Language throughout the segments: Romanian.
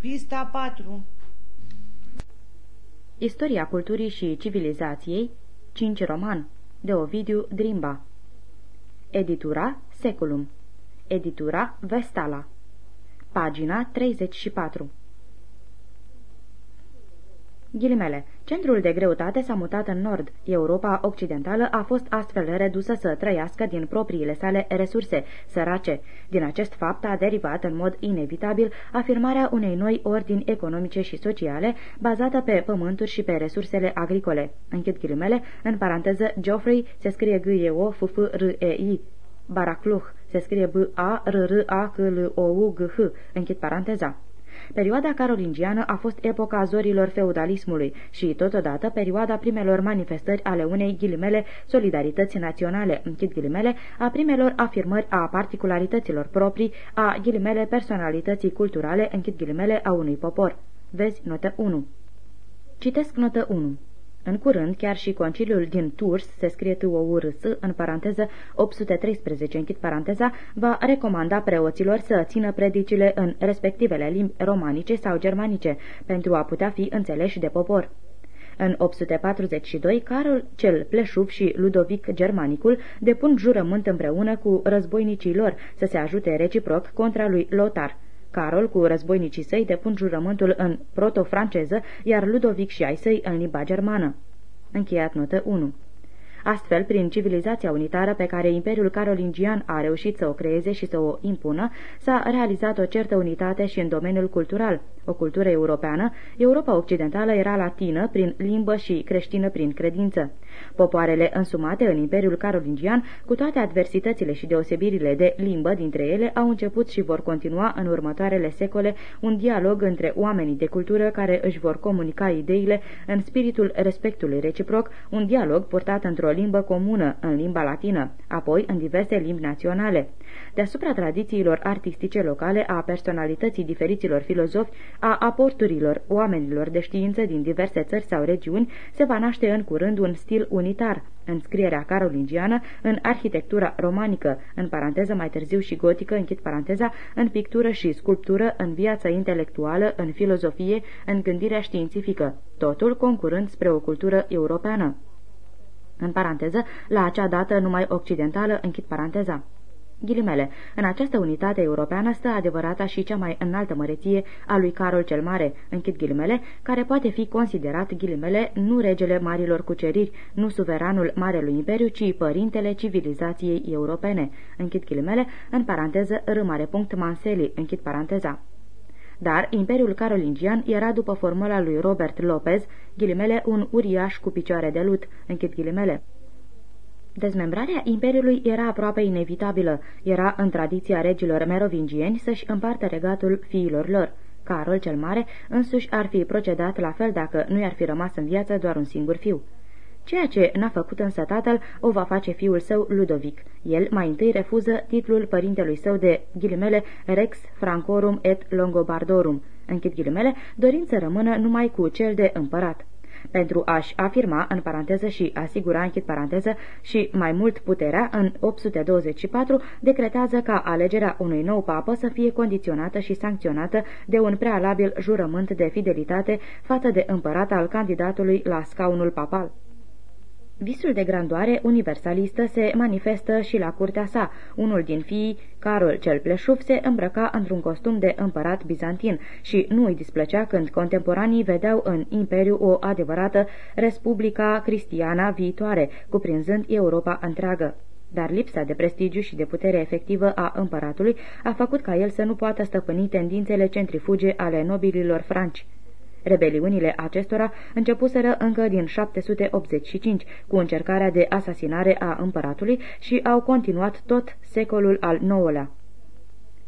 Pista 4 Istoria culturii și civilizației 5 roman de Ovidiu Drimba. Editura Seculum. Editura Vestala. Pagina 34 Ghilimele. Centrul de greutate s-a mutat în nord. Europa occidentală a fost astfel redusă să trăiască din propriile sale resurse sărace. Din acest fapt a derivat în mod inevitabil afirmarea unei noi ordini economice și sociale bazată pe pământuri și pe resursele agricole. Închid ghilimele, în paranteză, Geoffrey se scrie g e o f f r e i Baracluh se scrie B-A-R-R-A-C-L-O-U-G-H. Închid paranteza. Perioada carolingiană a fost epoca zorilor feudalismului și, totodată, perioada primelor manifestări ale unei ghilimele solidarități naționale, închid ghilimele, a primelor afirmări a particularităților proprii, a ghilimele personalității culturale, închid ghilimele, a unui popor. Vezi notă 1. Citesc notă 1. În curând, chiar și conciliul din Tours, se scrie t o u r s în paranteză 813, închid paranteza, va recomanda preoților să țină predicile în respectivele limbi romanice sau germanice, pentru a putea fi înțeleși de popor. În 842, Carol cel Pleșuv și Ludovic Germanicul depun jurământ împreună cu războinicii lor să se ajute reciproc contra lui Lotar. Carol cu războinicii săi depun jurământul în proto-franceză, iar Ludovic și ai săi în limba germană. Încheiat notă 1 Astfel, prin civilizația unitară pe care Imperiul Carolingian a reușit să o creeze și să o impună, s-a realizat o certă unitate și în domeniul cultural. O cultură europeană, Europa Occidentală era latină prin limbă și creștină prin credință. Popoarele însumate în Imperiul Carolingian, cu toate adversitățile și deosebirile de limbă dintre ele, au început și vor continua în următoarele secole un dialog între oamenii de cultură care își vor comunica ideile în spiritul respectului reciproc, un dialog purtat într-o limbă comună, în limba latină, apoi în diverse limbi naționale. Deasupra tradițiilor artistice locale, a personalității diferiților filozofi, a aporturilor oamenilor de știință din diverse țări sau regiuni, se va naște în curând un stil unitar, în scrierea carolingiană, în arhitectura romanică, în paranteză mai târziu și gotică, închid paranteza, în pictură și sculptură, în viața intelectuală, în filozofie, în gândirea științifică, totul concurând spre o cultură europeană. În paranteză, la acea dată numai occidentală, închid paranteza. Ghilimele, în această unitate europeană stă adevărata și cea mai înaltă măreție a lui Carol cel Mare, închid ghilimele, care poate fi considerat ghilimele nu regele marilor cuceriri, nu suveranul Marelui Imperiu, ci părintele civilizației europene, închid ghilimele, în paranteză râmare punct Manseli, închid paranteza. Dar Imperiul Carolingian era după formula lui Robert Lopez, ghilimele, un uriaș cu picioare de lut, închid ghilimele. Dezmembrarea Imperiului era aproape inevitabilă, era în tradiția regilor merovingieni să-și împartă regatul fiilor lor. Carol cel Mare însuși ar fi procedat la fel dacă nu i-ar fi rămas în viață doar un singur fiu. Ceea ce n-a făcut însă tatăl o va face fiul său Ludovic. El mai întâi refuză titlul părintelui său de ghilimele Rex Francorum et Longobardorum, închid ghilimele, dorind să rămână numai cu cel de împărat pentru a-și afirma, în paranteză și asigura, închid paranteză, și mai mult puterea, în 824 decretează ca alegerea unui nou papă să fie condiționată și sancționată de un prealabil jurământ de fidelitate față de împărat al candidatului la scaunul papal. Visul de grandoare universalistă se manifestă și la curtea sa. Unul din fiii, Carol cel Pleșuf, se îmbrăca într-un costum de împărat bizantin și nu îi displăcea când contemporanii vedeau în imperiu o adevărată Respublica Cristiana viitoare, cuprinzând Europa întreagă. Dar lipsa de prestigiu și de putere efectivă a împăratului a făcut ca el să nu poată stăpâni tendințele centrifuge ale nobililor franci. Rebeliunile acestora începuseră încă din 785 cu încercarea de asasinare a împăratului și au continuat tot secolul al IX-lea.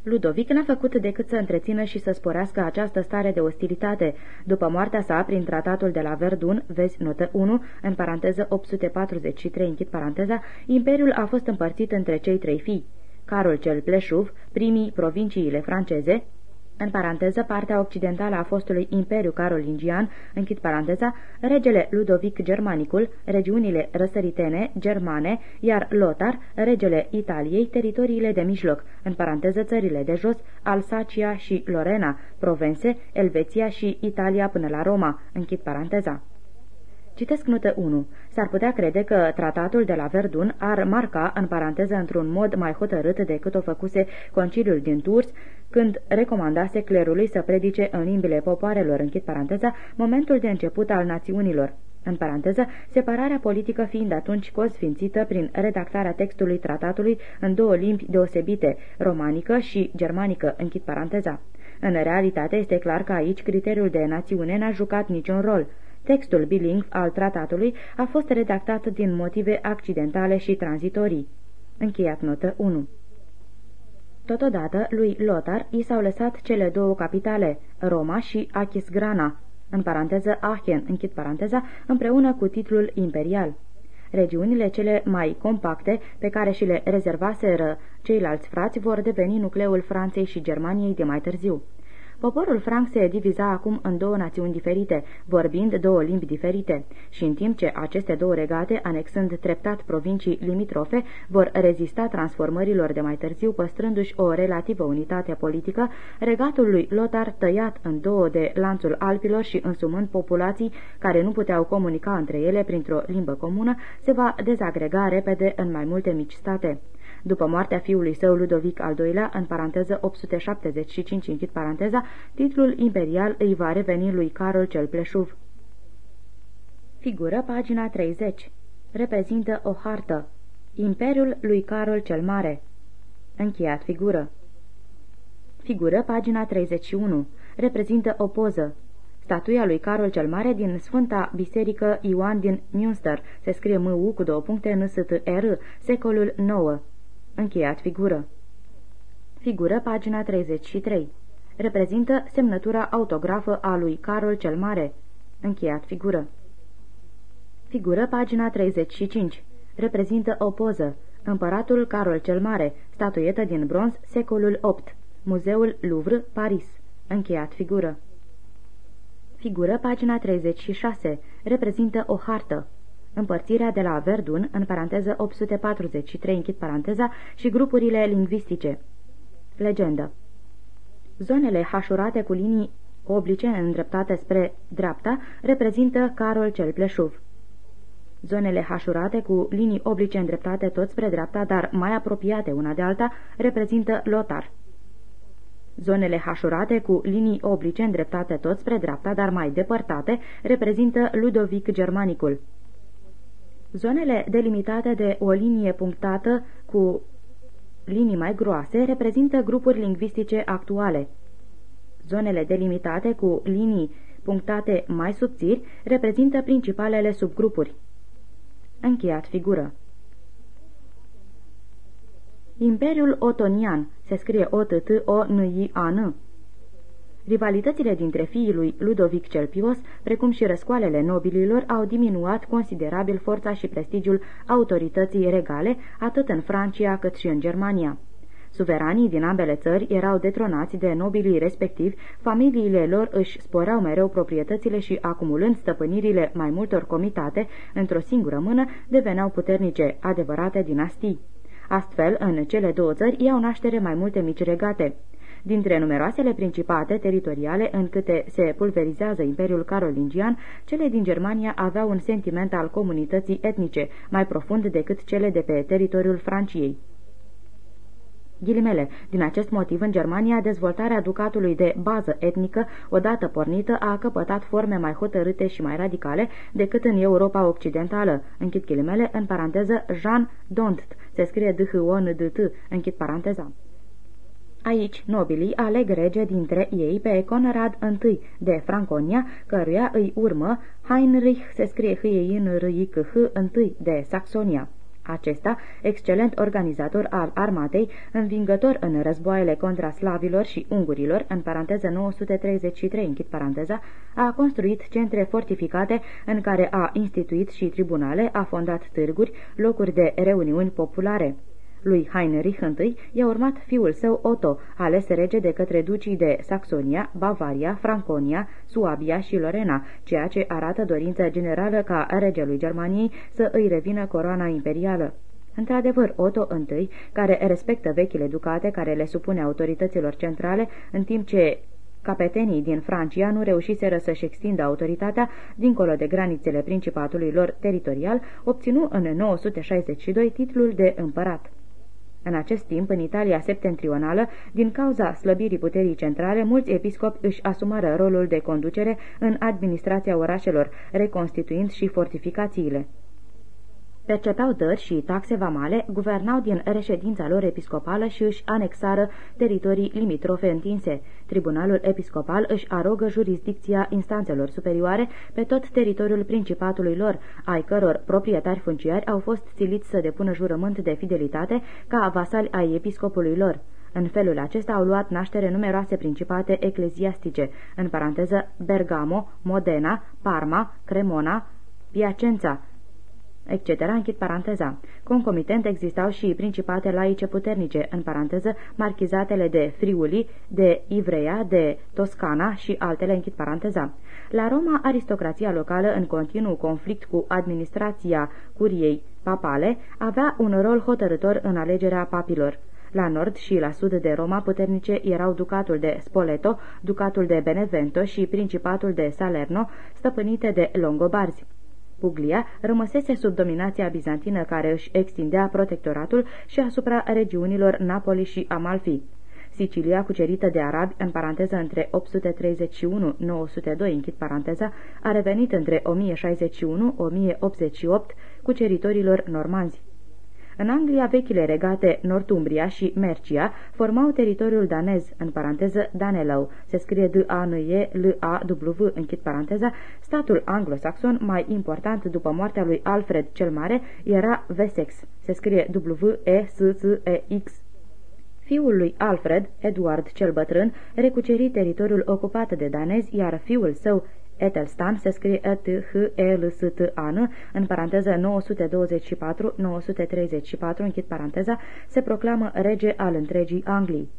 Ludovic n-a făcut decât să întrețină și să sporească această stare de ostilitate. După moartea sa, prin tratatul de la Verdun, vezi notă 1, în paranteză 843, închid paranteza, imperiul a fost împărțit între cei trei fii. Carol cel Pleșuv, primii provinciile franceze, în paranteză partea occidentală a fostului Imperiu Carolingian, închid paranteza, regele Ludovic Germanicul, regiunile răsăritene, germane, iar Lothar, regele Italiei, teritoriile de mijloc, în paranteză țările de jos, Alsacia și Lorena, Provence, Elveția și Italia până la Roma, închid paranteza. Citesc notă 1. S-ar putea crede că tratatul de la Verdun ar marca, în paranteză, într-un mod mai hotărât decât o făcuse conciliul din Tours, când recomandase clerului să predice în limbile popoarelor, închid paranteza, momentul de început al națiunilor. În paranteză, separarea politică fiind atunci consfințită prin redactarea textului tratatului în două limbi deosebite, romanică și germanică, închid paranteza. În realitate, este clar că aici criteriul de națiune n-a jucat niciun rol. Textul bilingv al tratatului a fost redactat din motive accidentale și tranzitorii. Încheiat notă 1 Totodată, lui Lothar i s-au lăsat cele două capitale, Roma și Achisgrana, în paranteză Aachen, închid paranteza, împreună cu titlul imperial. Regiunile cele mai compacte, pe care și le rezervaseră ceilalți frați, vor deveni nucleul Franței și Germaniei de mai târziu. Poporul franc se diviza acum în două națiuni diferite, vorbind două limbi diferite, și în timp ce aceste două regate, anexând treptat provincii limitrofe, vor rezista transformărilor de mai târziu, păstrându-și o relativă unitate politică, regatul lui Lothar, tăiat în două de lanțul Alpilor și însumând populații care nu puteau comunica între ele printr-o limbă comună, se va dezagrega repede în mai multe mici state. După moartea fiului său Ludovic al II-lea, în paranteză 875 închid paranteza, titlul imperial îi va reveni lui Carol cel Pleșuv. Figură pagina 30. Reprezintă o hartă. Imperiul lui Carol cel Mare. Încheiat figură. Figură pagina 31. Reprezintă o poză. Statuia lui Carol cel Mare din Sfânta Biserică Ioan din Münster. Se scrie M-U cu două puncte N S T R, secolul 9. Încheiat figură. Figură, pagina 33. Reprezintă semnătura autografă a lui Carol cel Mare. Încheiat figură. Figură, pagina 35. Reprezintă o poză. Împăratul Carol cel Mare, statuietă din bronz, secolul 8. Muzeul Louvre, Paris. Încheiat figură. Figură, pagina 36. Reprezintă o hartă împărțirea de la Verdun, în paranteză 843, închid paranteza, și grupurile lingvistice. Legendă Zonele hașurate cu linii oblice îndreptate spre dreapta reprezintă Carol cel Pleșuv. Zonele hașurate cu linii oblice îndreptate tot spre dreapta, dar mai apropiate una de alta, reprezintă Lotar. Zonele hașurate cu linii oblice îndreptate tot spre dreapta, dar mai depărtate, reprezintă Ludovic Germanicul. Zonele delimitate de o linie punctată cu linii mai groase reprezintă grupuri lingvistice actuale. Zonele delimitate cu linii punctate mai subțiri reprezintă principalele subgrupuri. Încheiat figură. Imperiul Otonian se scrie o t t o n i a n Rivalitățile dintre fiii lui Ludovic cel Pios, precum și răscoalele nobililor, au diminuat considerabil forța și prestigiul autorității regale, atât în Francia cât și în Germania. Suveranii din ambele țări erau detronați de nobilii respectivi, familiile lor își sporeau mereu proprietățile și, acumulând stăpânirile mai multor comitate într-o singură mână, deveneau puternice, adevărate dinastii. Astfel, în cele două țări iau naștere mai multe mici regate. Dintre numeroasele principate teritoriale în câte se pulverizează Imperiul Carolingian, cele din Germania aveau un sentiment al comunității etnice, mai profund decât cele de pe teritoriul Franciei. Ghilimele. Din acest motiv, în Germania, dezvoltarea ducatului de bază etnică, odată pornită, a căpătat forme mai hotărâte și mai radicale decât în Europa Occidentală. Închid ghilimele, în paranteză, Jean Dondt, se scrie d h o n d t închid paranteza. Aici nobilii aleg rege dintre ei pe Conrad I de Franconia, căruia îi urmă Heinrich, se scrie h e n r i c h I de Saxonia. Acesta, excelent organizator al armatei, învingător în războaiele contra slavilor și ungurilor, în paranteză 933, închid paranteza, a construit centre fortificate în care a instituit și tribunale, a fondat târguri, locuri de reuniuni populare. Lui Heinrich I i-a urmat fiul său Otto, ales rege de către ducii de Saxonia, Bavaria, Franconia, Suabia și Lorena, ceea ce arată dorința generală ca regelui Germaniei să îi revină coroana imperială. Într-adevăr, Otto I, care respectă vechile ducate care le supune autorităților centrale, în timp ce Capetenii din Francia nu reușiseră să-și extindă autoritatea dincolo de granițele principatului lor teritorial, obținu în 962 titlul de împărat. În acest timp, în Italia septentrională, din cauza slăbirii puterii centrale, mulți episcopi își asumară rolul de conducere în administrația orașelor, reconstituind și fortificațiile percepeau dări și taxe vamale, guvernau din reședința lor episcopală și își anexară teritorii limitrofe întinse. Tribunalul episcopal își arogă jurisdicția instanțelor superioare pe tot teritoriul principatului lor, ai căror proprietari funciari au fost siliți să depună jurământ de fidelitate ca vasali ai episcopului lor. În felul acesta au luat naștere numeroase principate ecleziastice, în paranteză Bergamo, Modena, Parma, Cremona, Piacenza, etc., închid paranteza. Concomitent existau și principate laice puternice, în paranteză, marchizatele de Friuli, de Ivrea, de Toscana și altele, închid paranteza. La Roma, aristocrația locală, în continuu conflict cu administrația curiei papale, avea un rol hotărător în alegerea papilor. La nord și la sud de Roma puternice erau ducatul de Spoleto, ducatul de Benevento și principatul de Salerno, stăpânite de Longobarzi. Puglia rămăsese sub dominația bizantină care își extindea protectoratul și asupra regiunilor Napoli și Amalfi. Sicilia, cucerită de arabi, în paranteză între 831-902, închid paranteza, a revenit între 1061-1088 cuceritorilor normanzi. În Anglia, vechile regate Northumbria și Mercia formau teritoriul danez, în paranteză Danelău, se scrie d a n e l a w închid paranteza, statul anglosaxon mai important după moartea lui Alfred cel Mare era Wessex, se scrie w e s s e x Fiul lui Alfred, Edward cel Bătrân, recuceri teritoriul ocupat de danezi, iar fiul său, Etelstan se scrie e t h e l s t a n în paranteză 924-934, închid paranteza, se proclamă rege al întregii Anglii.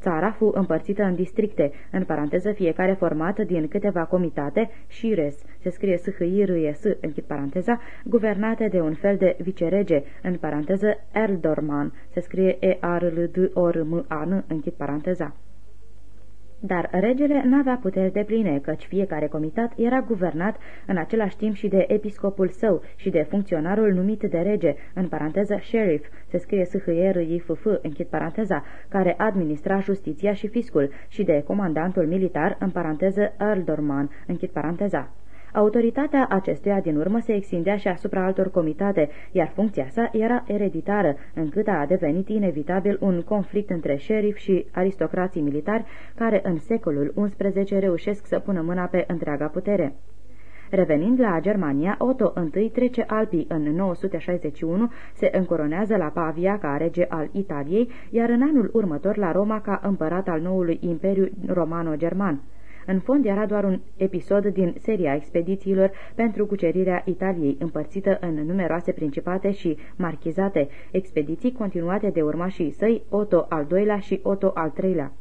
Țara fu împărțită în districte, în paranteză fiecare format din câteva comitate, shires, se scrie s h i r e s închid paranteza, guvernate de un fel de vicerege, în paranteză Eldorman, se scrie e r l d o r m a n închid paranteza. Dar regele n-avea puteri de pline, căci fiecare comitat era guvernat în același timp și de episcopul său și de funcționarul numit de rege, în paranteză sheriff, se scrie s h r i f f închid paranteza, care administra justiția și fiscul, și de comandantul militar, în paranteză ealdorman, închid paranteza. Autoritatea acestuia din urmă se extindea și asupra altor comitate, iar funcția sa era ereditară, încât a devenit inevitabil un conflict între șerif și aristocrații militari, care în secolul XI reușesc să pună mâna pe întreaga putere. Revenind la Germania, Otto I trece Alpii în 961, se încoronează la Pavia ca rege al Italiei, iar în anul următor la Roma ca împărat al noului Imperiu Romano-German. În fond era doar un episod din seria expedițiilor pentru cucerirea Italiei, împărțită în numeroase principate și marchizate, expediții continuate de urmașii săi Otto al II-lea și Otto al III-lea.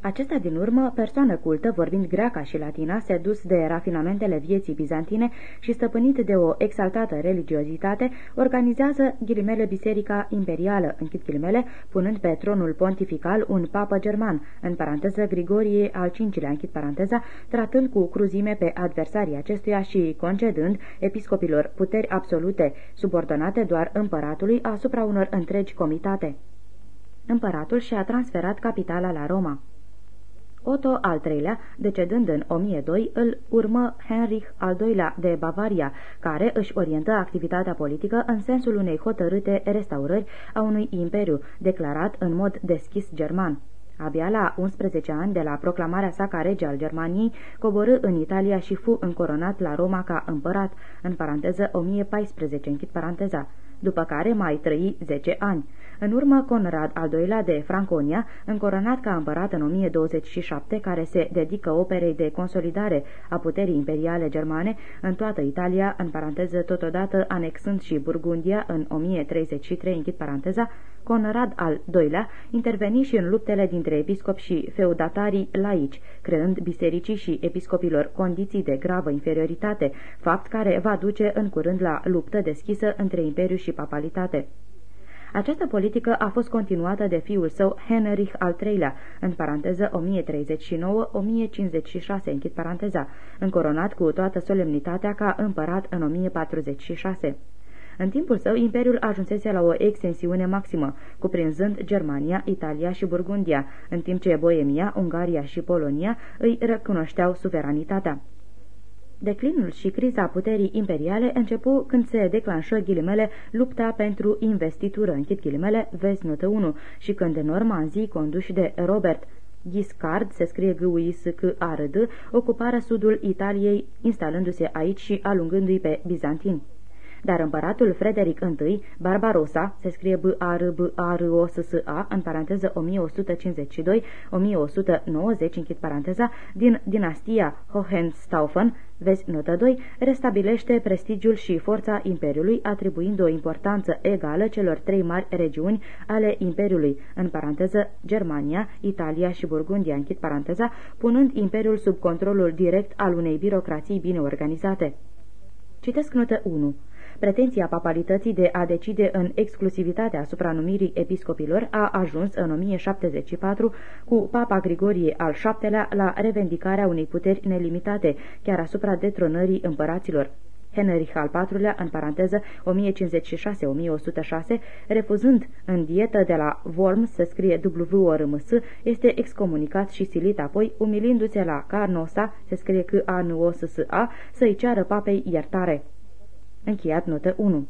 Acesta din urmă, persoană cultă, vorbind greaca și latina, sedus de rafinamentele vieții bizantine și stăpânit de o exaltată religiozitate, organizează ghilimele Biserica Imperială, închid ghilimele, punând pe tronul pontifical un papă german, în paranteză Grigorie al V-lea, închid paranteza, tratând cu cruzime pe adversarii acestuia și concedând episcopilor puteri absolute, subordonate doar împăratului asupra unor întregi comitate. Împăratul și-a transferat capitala la Roma. Otto al III-lea, decedând în 1002, îl urmă Heinrich al II-lea de Bavaria, care își orientă activitatea politică în sensul unei hotărâte restaurări a unui imperiu, declarat în mod deschis german. Abia la 11 ani de la proclamarea sa ca rege al Germaniei, coborâ în Italia și fu încoronat la Roma ca împărat, în paranteză 1014, închid paranteza. după care mai trăi 10 ani. În urmă, Conrad al II-lea de Franconia, încoronat ca împărat în 1027, care se dedică operei de consolidare a puterii imperiale germane în toată Italia, în paranteză totodată anexând și Burgundia în 1033, închid paranteza, Conrad al II-lea interveni și în luptele dintre episcopi și feudatarii laici, creând bisericii și episcopilor condiții de gravă inferioritate, fapt care va duce în curând la luptă deschisă între imperiu și papalitate. Această politică a fost continuată de fiul său Henrich al III-lea, în paranteză 1039-1056, închid paranteza, încoronat cu toată solemnitatea ca împărat în 1046. În timpul său, imperiul ajunsese la o extensiune maximă, cuprinzând Germania, Italia și Burgundia, în timp ce Boemia, Ungaria și Polonia îi recunoșteau suveranitatea. Declinul și criza puterii imperiale începu când se declanșă ghilimele lupta pentru investitură, închid ghilimele, vezi notă 1, și când normanzii conduși de Robert Giscard, se scrie g u i s c a r d ocupară sudul Italiei, instalându-se aici și alungându-i pe bizantini dar împăratul Frederic I, Barbarossa, se scrie b a r b a r o s s a în paranteză 1152-1190, închid paranteza, din dinastia Hohenstaufen, vezi notă 2, restabilește prestigiul și forța Imperiului, atribuind o importanță egală celor trei mari regiuni ale Imperiului, în paranteză Germania, Italia și Burgundia, închid paranteza, punând Imperiul sub controlul direct al unei birocrații bine organizate. Citesc notă 1. Pretenția papalității de a decide în exclusivitate asupra numirii episcopilor a ajuns în 1074 cu Papa Grigorie al VII-lea la revendicarea unei puteri nelimitate, chiar asupra detronării împăraților. Henrich al IV-lea, în paranteză 1056-1106, refuzând în dietă de la Worms să scrie w o r m s este excomunicat și silit apoi, umilindu-se la Carnosa, se scrie c a n o s s a să-i ceară papei iertare. Încheiat notă 1.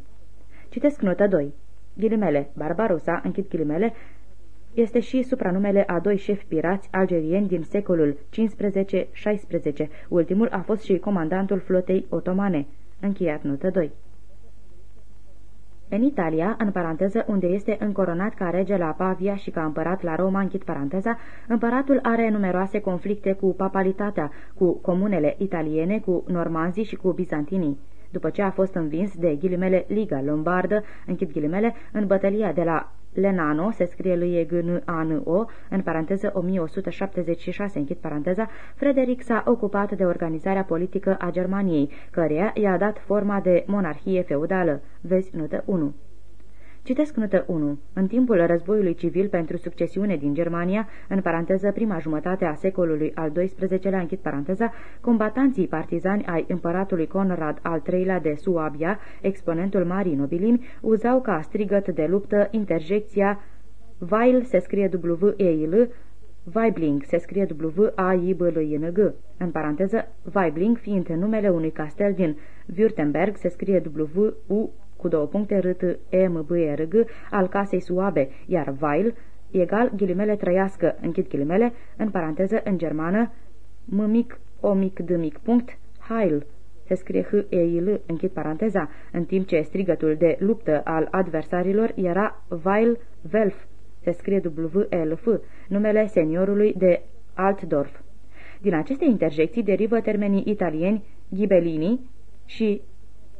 Citesc notă 2. Ghilimele, Barbarossa, închid ghilimele, este și supranumele a doi șefi pirați algerieni din secolul 15-16. Ultimul a fost și comandantul flotei otomane. Încheiat notă 2. În Italia, în paranteză, unde este încoronat ca rege la Pavia și ca împărat la Roma, închid paranteza, împăratul are numeroase conflicte cu papalitatea, cu comunele italiene, cu normanzii și cu bizantinii după ce a fost învins de ghilimele Liga Lombardă, închid ghilimele, în bătălia de la Lenano, se scrie lui Egn o în paranteză 1176, închid paranteza, Frederic s-a ocupat de organizarea politică a Germaniei, căreia i-a dat forma de monarhie feudală. Vezi notă 1. Citesc notă 1. În timpul războiului civil pentru succesiune din Germania, în paranteză prima jumătate a secolului al XII-lea, închid paranteza, combatanții partizani ai împăratului Conrad al III-lea de Suabia, exponentul marii nobilimi, uzau ca strigăt de luptă interjecția Weil se scrie W-E-I-L, Weibling se scrie W-A-I-B-L-I-N-G, în paranteză, Weibling fiind numele unui castel din Württemberg se scrie W-U cu două puncte r t e m b e r g al casei suabe, iar Weil egal ghilimele trăiască, închid ghilimele, în paranteză în germană, m mic, o mic, d mic, punct, Heil, se scrie h e i l închid paranteza, în timp ce strigătul de luptă al adversarilor era Weil Welf, se scrie w l f numele seniorului de Altdorf. Din aceste interjecții derivă termenii italieni ghibelini și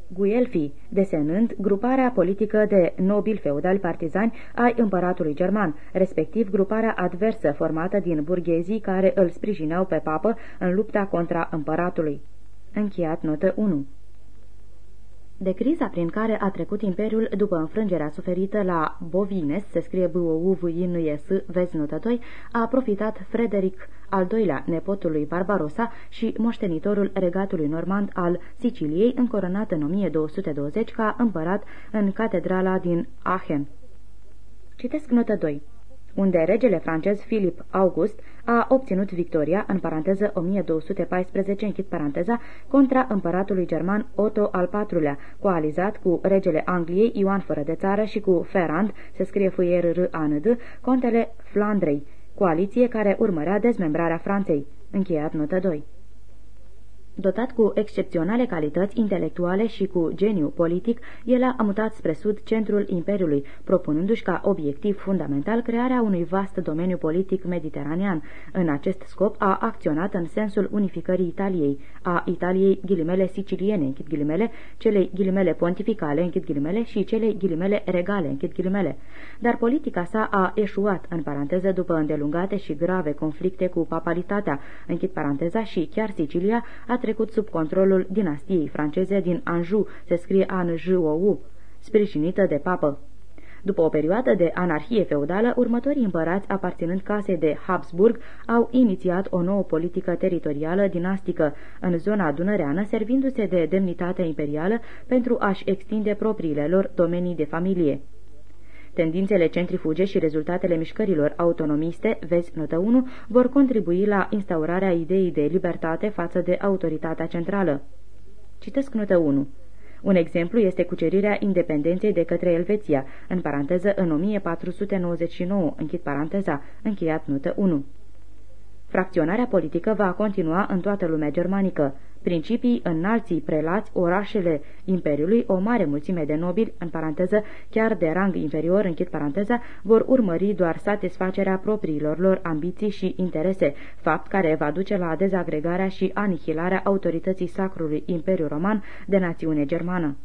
Guelfi, desenând gruparea politică de nobili feudali partizani ai împăratului german, respectiv gruparea adversă formată din burghezii care îl sprijinau pe papă în lupta contra împăratului. Încheiat notă 1 de criza prin care a trecut Imperiul după înfrângerea suferită la Bovines, se scrie b o u v i n e s vezi notă 2, a profitat Frederic al doilea, nepotul lui Barbarossa și moștenitorul regatului normand al Siciliei, încoronat în 1220 ca împărat în catedrala din Aachen. Citesc notă 2 unde regele francez Filip August a obținut victoria, în paranteză 1214, închid paranteza, contra împăratului german Otto al IV-lea, coalizat cu regele Angliei Ioan fără de țară și cu Ferrand, se scrie f r r a n d contele Flandrei, coaliție care urmărea dezmembrarea Franței. Încheiat notă 2. Dotat cu excepționale calități intelectuale și cu geniu politic, el a mutat spre sud centrul Imperiului, propunându-și ca obiectiv fundamental crearea unui vast domeniu politic mediteranean. În acest scop a acționat în sensul unificării Italiei, a Italiei ghilimele siciliene, închid ghilimele, celei ghilimele pontificale, închid ghilimele, și celei ghilimele regale, închid ghilimele. Dar politica sa a eșuat, în paranteză, după îndelungate și grave conflicte cu papalitatea, închid paranteza, și chiar Sicilia a trecut sub controlul dinastiei franceze din Anjou, se scrie Anjou, sprijinită de papă. După o perioadă de anarhie feudală, următorii împărați aparținând casei de Habsburg au inițiat o nouă politică teritorială dinastică în zona dunăreană, servindu-se de demnitate imperială pentru a-și extinde propriile lor domenii de familie. Tendințele centrifuge și rezultatele mișcărilor autonomiste, vezi notă 1, vor contribui la instaurarea ideii de libertate față de autoritatea centrală. Citesc notă 1. Un exemplu este cucerirea independenței de către Elveția, în paranteză în 1499, închid paranteza, încheiat notă 1. Fracționarea politică va continua în toată lumea germanică. Principii înalții prelați, orașele Imperiului, o mare mulțime de nobili, în paranteză, chiar de rang inferior, închid paranteza, vor urmări doar satisfacerea propriilor lor ambiții și interese, fapt care va duce la dezagregarea și anihilarea autorității sacrului Imperiu Roman de națiune germană.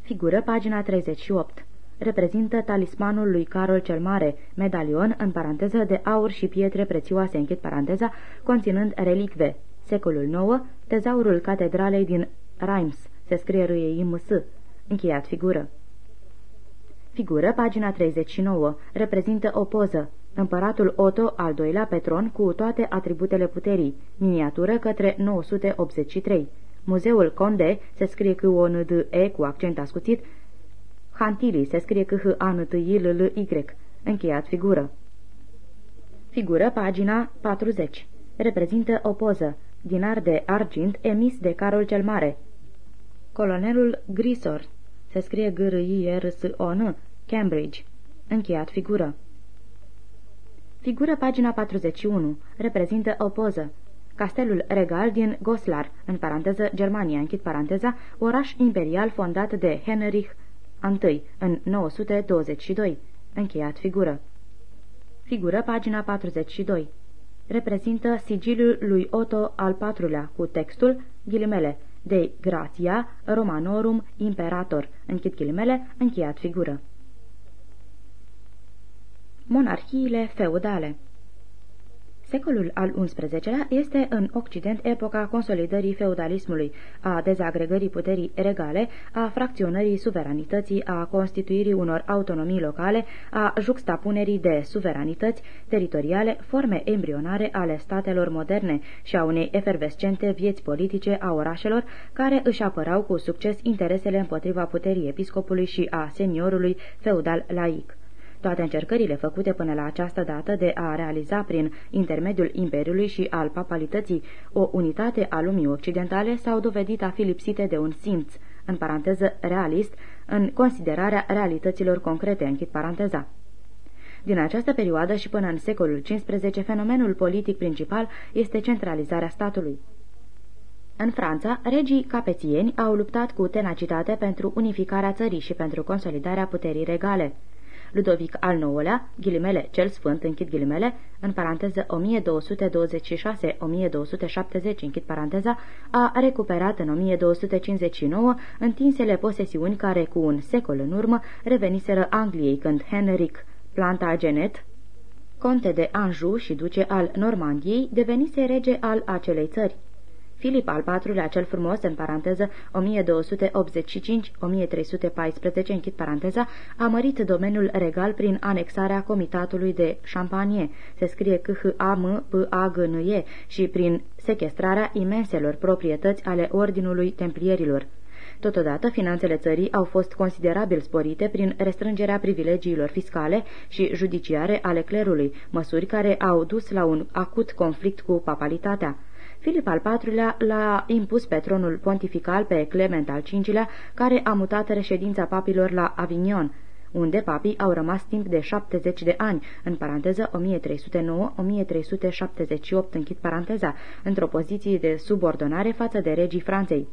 Figură pagina 38 reprezintă talismanul lui Carol cel Mare, medalion, în paranteză de aur și pietre prețioase, închid paranteza, conținând relicve. Secolul IX, tezaurul catedralei din Reims, se scrie râiei MS, încheiat figură. Figură, pagina 39, reprezintă o poză. Împăratul Otto al doilea Petron cu toate atributele puterii. Miniatură către 983. Muzeul Conde, se scrie cu o n d e cu accent ascuțit, Hantili se scrie că h a n t i l l y Încheiat figură. Figură, pagina 40. Reprezintă o poză. Dinar de argint emis de Carol cel Mare. Colonelul Grisor. Se scrie g r i r s o n Cambridge. Încheiat figură. Figură pagina 41. Reprezintă o poză. Castelul regal din Goslar, în paranteză Germania, închid paranteza, oraș imperial fondat de Henrich I, în 922. Încheiat figură. Figură, pagina 42. Reprezintă sigiliul lui Otto al IV-lea cu textul, ghilimele, de Gratia Romanorum Imperator, închid ghilimele, încheiat figură. Monarhiile feudale Secolul al XI-lea este în Occident epoca consolidării feudalismului, a dezagregării puterii regale, a fracționării suveranității, a constituirii unor autonomii locale, a juxtapunerii de suveranități teritoriale, forme embrionare ale statelor moderne și a unei efervescente vieți politice a orașelor care își apărau cu succes interesele împotriva puterii episcopului și a seniorului feudal laic. Toate încercările făcute până la această dată de a realiza prin intermediul Imperiului și al papalității o unitate a lumii occidentale s-au dovedit a fi lipsite de un simț, în paranteză realist, în considerarea realităților concrete, închid paranteza. Din această perioadă și până în secolul XV, fenomenul politic principal este centralizarea statului. În Franța, regii capețieni au luptat cu tenacitate pentru unificarea țării și pentru consolidarea puterii regale. Ludovic al IX-lea, ghilimele cel sfânt, închid ghilimele, în paranteză 1226-1270, închid paranteza, a recuperat în 1259 întinsele posesiuni care cu un secol în urmă reveniseră Angliei când Henric Plantagenet, conte de Anjou și duce al Normandiei, devenise rege al acelei țări. Filip al IV-lea cel frumos, în paranteză 1285-1314, închid paranteza, a mărit domeniul regal prin anexarea comitatului de Champagne, se scrie c h a m p a g n e și prin sequestrarea imenselor proprietăți ale Ordinului Templierilor. Totodată, finanțele țării au fost considerabil sporite prin restrângerea privilegiilor fiscale și judiciare ale clerului, măsuri care au dus la un acut conflict cu papalitatea. Filip al IV-lea l-a impus pe tronul pontifical pe Clement al V-lea, care a mutat reședința papilor la Avignon. unde papii au rămas timp de 70 de ani, în paranteză 1309-1378, închid paranteza, într-o poziție de subordonare față de regii Franței.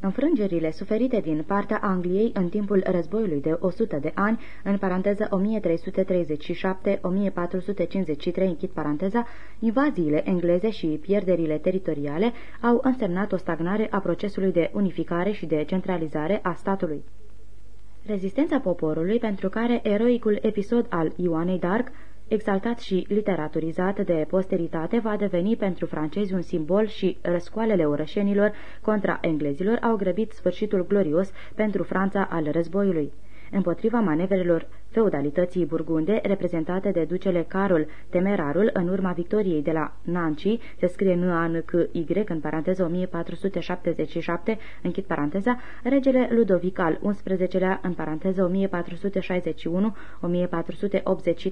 Înfrângerile suferite din partea Angliei în timpul războiului de 100 de ani, în paranteză 1337-1453, închid paranteza, invaziile engleze și pierderile teritoriale au însemnat o stagnare a procesului de unificare și de centralizare a statului. Rezistența poporului, pentru care eroicul episod al Ioanei Dark exaltat și literaturizat de posteritate, va deveni pentru francezi un simbol și răscoalele orășenilor contra englezilor au grăbit sfârșitul glorios pentru Franța al războiului. Împotriva manevrelor feudalității burgunde, reprezentate de ducele Carol Temerarul, în urma victoriei de la Nancy, se scrie n a n c y în paranteză 1477, închid paranteza, regele Ludovic al XI-lea, în paranteză 1461-1483,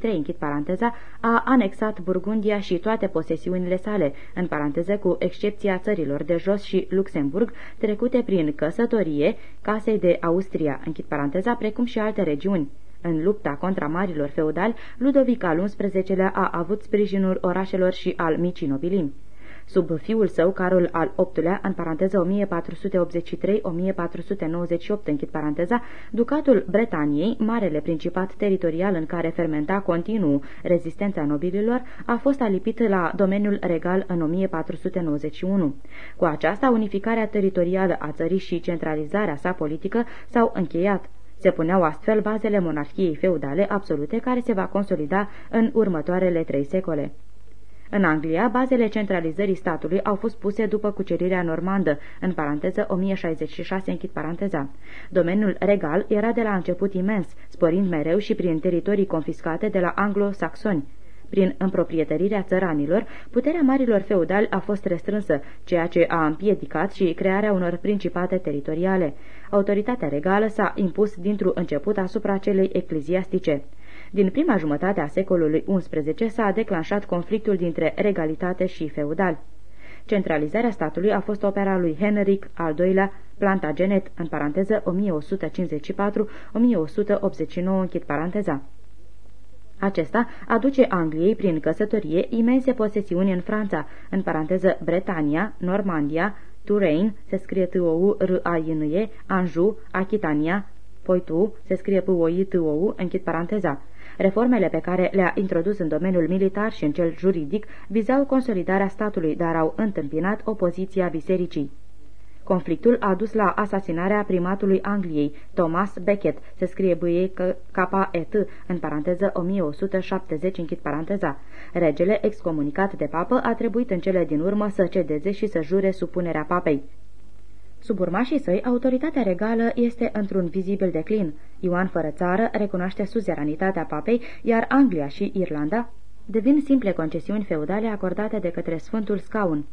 închid paranteza, a anexat Burgundia și toate posesiunile sale, în paranteză cu excepția țărilor de jos și Luxemburg, trecute prin căsătorie, casei de Austria, închid paranteza, precum și alte regiuni. În lupta contra marilor feudali, Ludovic al XI-lea a avut sprijinul orașelor și al micii nobilimi. Sub fiul său, Carol al VIII-lea, în paranteză 1483-1498, închid paranteza, ducatul Bretaniei, marele principat teritorial în care fermenta continuu rezistența nobililor, a fost alipit la domeniul regal în 1491. Cu aceasta, unificarea teritorială a țării și centralizarea sa politică s-au încheiat. Se puneau astfel bazele monarhiei feudale absolute care se va consolida în următoarele trei secole. În Anglia, bazele centralizării statului au fost puse după cucerirea normandă, în paranteză 1066, închid paranteza. Domeniul regal era de la început imens, sporind mereu și prin teritorii confiscate de la anglo-saxoni. Prin împroprietărirea țăranilor, puterea marilor feudali a fost restrânsă, ceea ce a împiedicat și crearea unor principate teritoriale. Autoritatea regală s-a impus dintr-un început asupra celei ecleziastice. Din prima jumătate a secolului XI s-a declanșat conflictul dintre regalitate și feudal. Centralizarea statului a fost opera lui Henric al II-lea Plantagenet, în paranteză 1154-1189, închid paranteza. Acesta aduce Angliei prin căsătorie imense posesiuni în Franța, în paranteză Bretania, Normandia, Touraine, se scrie t o u r a i n e Anjou, Achitania, Poitou, se scrie p o i t o u închid paranteza. Reformele pe care le-a introdus în domeniul militar și în cel juridic vizau consolidarea statului, dar au întâmpinat opoziția bisericii. Conflictul a dus la asasinarea primatului Angliei, Thomas Becket, se scrie bâie K-E-T, în paranteză 1170, închid paranteza. Regele, excomunicat de papă, a trebuit în cele din urmă să cedeze și să jure supunerea papei. Sub urmașii săi, autoritatea regală este într-un vizibil declin. Ioan fără țară recunoaște suzeranitatea papei, iar Anglia și Irlanda devin simple concesiuni feudale acordate de către Sfântul Scaun.